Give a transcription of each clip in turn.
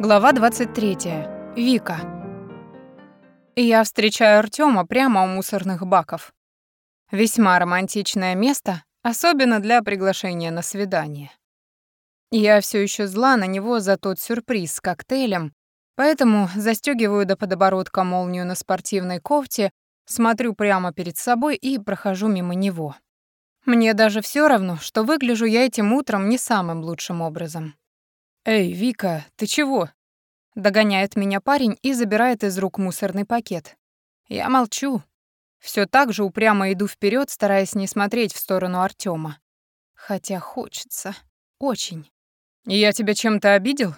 Глава 23. Вика. Я встречаю Артема прямо у мусорных баков. Весьма романтичное место, особенно для приглашения на свидание. Я все еще зла на него за тот сюрприз с коктейлем, поэтому застегиваю до подобородка молнию на спортивной кофте, смотрю прямо перед собой и прохожу мимо него. Мне даже все равно, что выгляжу я этим утром не самым лучшим образом. «Эй, Вика, ты чего?» Догоняет меня парень и забирает из рук мусорный пакет. Я молчу. Все так же упрямо иду вперед, стараясь не смотреть в сторону Артема. Хотя хочется. Очень. «Я тебя чем-то обидел?»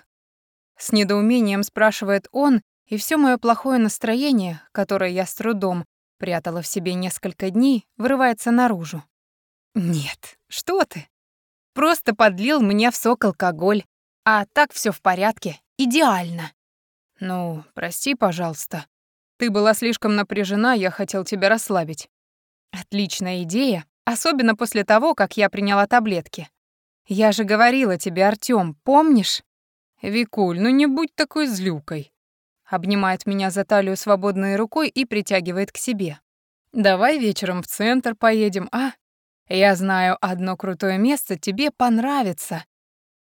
С недоумением спрашивает он, и все мое плохое настроение, которое я с трудом прятала в себе несколько дней, вырывается наружу. «Нет, что ты? Просто подлил мне в сок алкоголь, а так все в порядке, идеально. Ну, прости, пожалуйста. Ты была слишком напряжена, я хотел тебя расслабить. Отличная идея, особенно после того, как я приняла таблетки. Я же говорила тебе, Артём, помнишь? Викуль, ну не будь такой злюкой. Обнимает меня за талию свободной рукой и притягивает к себе. Давай вечером в центр поедем, а? Я знаю одно крутое место, тебе понравится.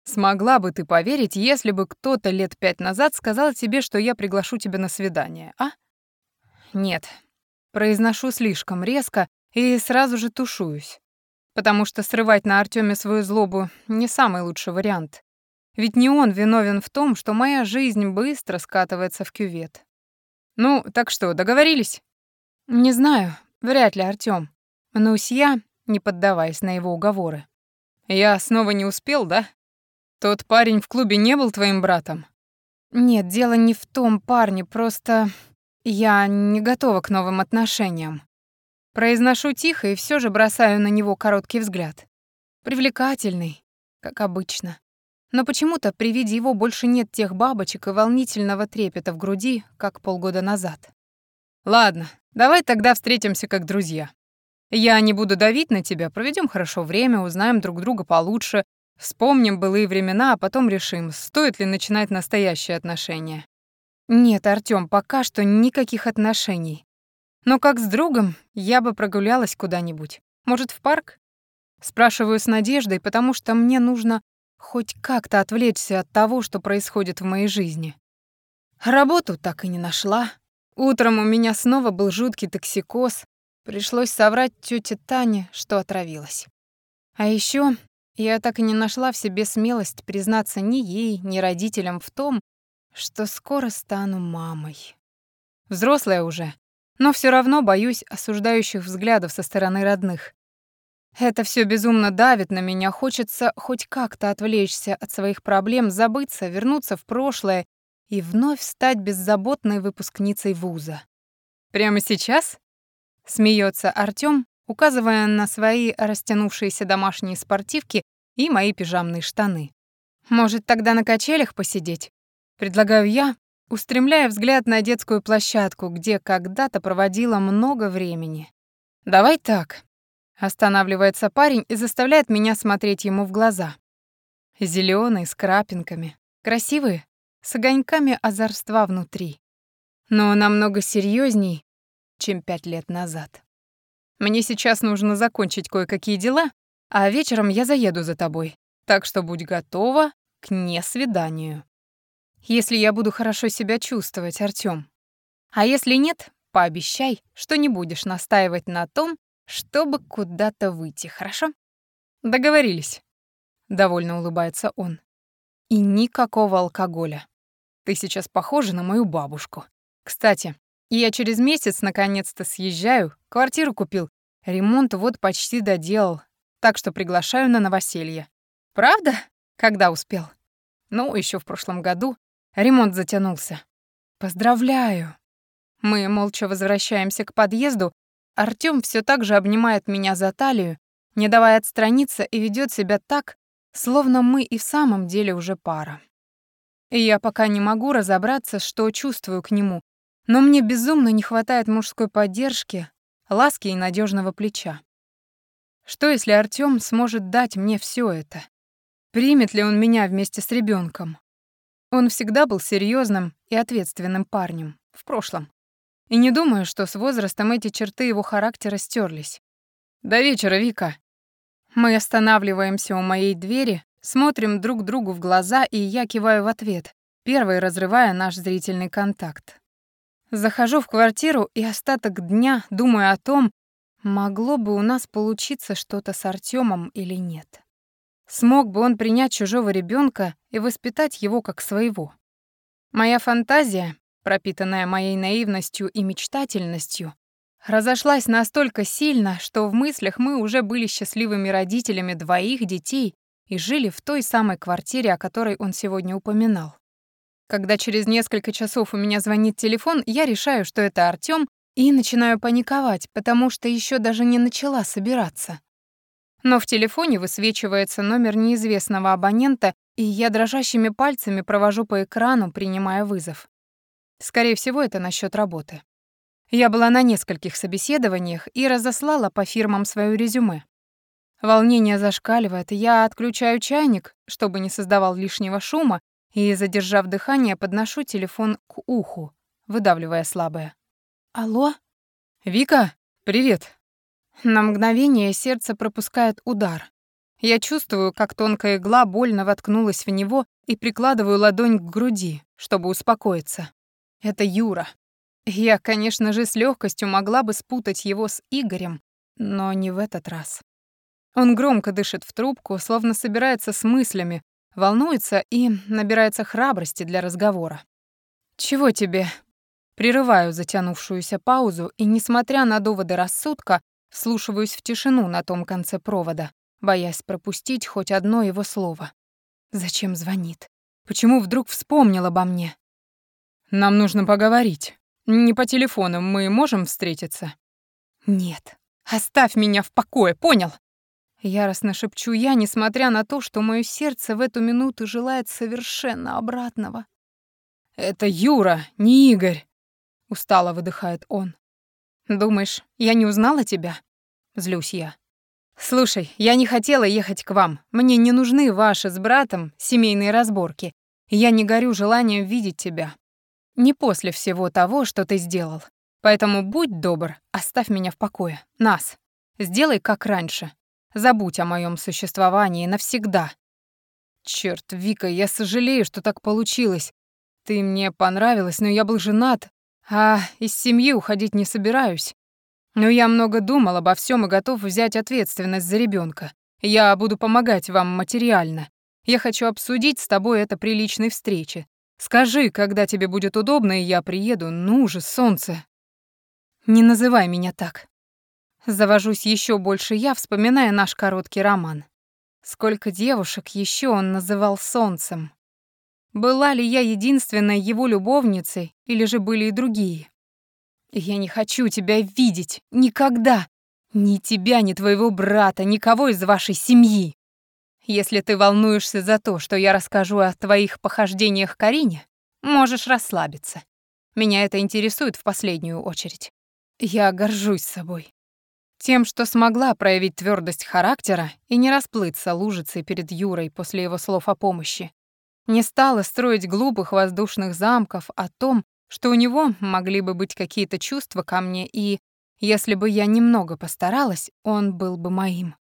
Смогла бы ты поверить, если бы кто-то лет пять назад сказал тебе, что я приглашу тебя на свидание, а? Нет. Произношу слишком резко и сразу же тушуюсь. Потому что срывать на Артёме свою злобу не самый лучший вариант. Ведь не он виновен в том, что моя жизнь быстро скатывается в кювет. Ну, так что, договорились? Не знаю, вряд ли, Артём. Мнусь я, не поддаваясь на его уговоры. Я снова не успел, да? Тот парень в клубе не был твоим братом? Нет, дело не в том парне, просто я не готова к новым отношениям. Произношу тихо и все же бросаю на него короткий взгляд. Привлекательный, как обычно. Но почему-то при виде его больше нет тех бабочек и волнительного трепета в груди, как полгода назад. Ладно, давай тогда встретимся как друзья. Я не буду давить на тебя, проведем хорошо время, узнаем друг друга получше, Вспомним былые времена, а потом решим, стоит ли начинать настоящие отношения. Нет, Артём, пока что никаких отношений. Но как с другом, я бы прогулялась куда-нибудь. Может, в парк? Спрашиваю с надеждой, потому что мне нужно хоть как-то отвлечься от того, что происходит в моей жизни. Работу так и не нашла. Утром у меня снова был жуткий токсикоз. Пришлось соврать тёте Тане, что отравилась. А ещё я так и не нашла в себе смелость признаться ни ей, ни родителям в том, что скоро стану мамой. Взрослая уже, но все равно боюсь осуждающих взглядов со стороны родных. Это все безумно давит на меня, хочется хоть как-то отвлечься от своих проблем, забыться, вернуться в прошлое и вновь стать беззаботной выпускницей вуза. Прямо сейчас? Смеется Артём, указывая на свои растянувшиеся домашние спортивки и мои пижамные штаны. «Может, тогда на качелях посидеть?» Предлагаю я, устремляя взгляд на детскую площадку, где когда-то проводила много времени. «Давай так». Останавливается парень и заставляет меня смотреть ему в глаза. Зелёные, с крапинками. Красивые, с огоньками озорства внутри. Но намного серьезней, чем пять лет назад. Мне сейчас нужно закончить кое-какие дела, а вечером я заеду за тобой. Так что будь готова к несвиданию. Если я буду хорошо себя чувствовать, Артём. А если нет, пообещай, что не будешь настаивать на том, чтобы куда-то выйти, хорошо? Договорились. Довольно улыбается он. И никакого алкоголя. Ты сейчас похожа на мою бабушку. Кстати, я через месяц наконец-то съезжаю, квартиру купил, ремонт вот почти доделал, так что приглашаю на новоселье. Правда? Когда успел? Ну, еще в прошлом году. Ремонт затянулся. Поздравляю. Мы молча возвращаемся к подъезду. Артём все так же обнимает меня за талию, не давая отстраниться и ведет себя так, словно мы и в самом деле уже пара. И я пока не могу разобраться, что чувствую к нему, но мне безумно не хватает мужской поддержки, ласки и надежного плеча. Что, если Артём сможет дать мне все это? Примет ли он меня вместе с ребенком? Он всегда был серьезным и ответственным парнем. В прошлом. И не думаю, что с возрастом эти черты его характера стерлись. «До вечера, Вика». Мы останавливаемся у моей двери, смотрим друг другу в глаза, и я киваю в ответ, первой разрывая наш зрительный контакт. Захожу в квартиру и остаток дня думаю о том, могло бы у нас получиться что-то с Артемом или нет. Смог бы он принять чужого ребенка и воспитать его как своего. Моя фантазия, пропитанная моей наивностью и мечтательностью, разошлась настолько сильно, что в мыслях мы уже были счастливыми родителями двоих детей и жили в той самой квартире, о которой он сегодня упоминал. Когда через несколько часов у меня звонит телефон, я решаю, что это Артём, и начинаю паниковать, потому что еще даже не начала собираться. Но в телефоне высвечивается номер неизвестного абонента, и я дрожащими пальцами провожу по экрану, принимая вызов. Скорее всего, это насчет работы. Я была на нескольких собеседованиях и разослала по фирмам своё резюме. Волнение зашкаливает, я отключаю чайник, чтобы не создавал лишнего шума, и, задержав дыхание, подношу телефон к уху, выдавливая слабое. «Алло?» «Вика, привет!» На мгновение сердце пропускает удар. Я чувствую, как тонкая игла больно воткнулась в него и прикладываю ладонь к груди, чтобы успокоиться. Это Юра. Я, конечно же, с легкостью могла бы спутать его с Игорем, но не в этот раз. Он громко дышит в трубку, словно собирается с мыслями, волнуется и набирается храбрости для разговора. «Чего тебе?» Прерываю затянувшуюся паузу и, несмотря на доводы рассудка, вслушиваюсь в тишину на том конце провода, боясь пропустить хоть одно его слово. Зачем звонит? Почему вдруг вспомнил обо мне? «Нам нужно поговорить. Не по телефону, мы можем встретиться?» «Нет. Оставь меня в покое, понял?» Яростно шепчу я, несмотря на то, что мое сердце в эту минуту желает совершенно обратного. «Это Юра, не Игорь!» — устало выдыхает он. «Думаешь, я не узнала тебя?» — злюсь я. «Слушай, я не хотела ехать к вам. Мне не нужны ваши с братом семейные разборки. Я не горю желанием видеть тебя. Не после всего того, что ты сделал. Поэтому будь добр, оставь меня в покое. Нас. Сделай как раньше. Забудь о моем существовании навсегда. Черт, Вика, я сожалею, что так получилось. Ты мне понравилась, но я был женат, а из семьи уходить не собираюсь. Но я много думал обо всем и готов взять ответственность за ребенка. Я буду помогать вам материально. Я хочу обсудить с тобой это при личной встрече. Скажи, когда тебе будет удобно, и я приеду. Ну же, солнце. Не называй меня так. Завожусь еще больше я, вспоминая наш короткий роман. Сколько девушек еще он называл солнцем. Была ли я единственной его любовницей, или же были и другие? Я не хочу тебя видеть. Никогда. Ни тебя, ни твоего брата, никого из вашей семьи. Если ты волнуешься за то, что я расскажу о твоих похождениях Карине, можешь расслабиться. Меня это интересует в последнюю очередь. Я горжусь собой. Тем, что смогла проявить твердость характера и не расплыться лужицей перед Юрой после его слов о помощи. Не стала строить глупых воздушных замков о том, что у него могли бы быть какие-то чувства ко мне, и, если бы я немного постаралась, он был бы моим.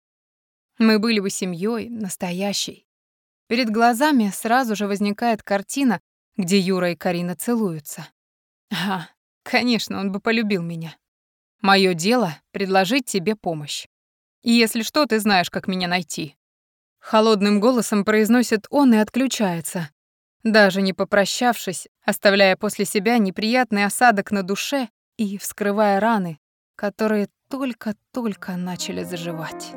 Мы были бы семьей настоящей. Перед глазами сразу же возникает картина, где Юра и Карина целуются. Ага, конечно, он бы полюбил меня. Мое дело — предложить тебе помощь. И если что, ты знаешь, как меня найти». Холодным голосом произносит он и отключается, даже не попрощавшись, оставляя после себя неприятный осадок на душе и вскрывая раны, которые только-только начали заживать.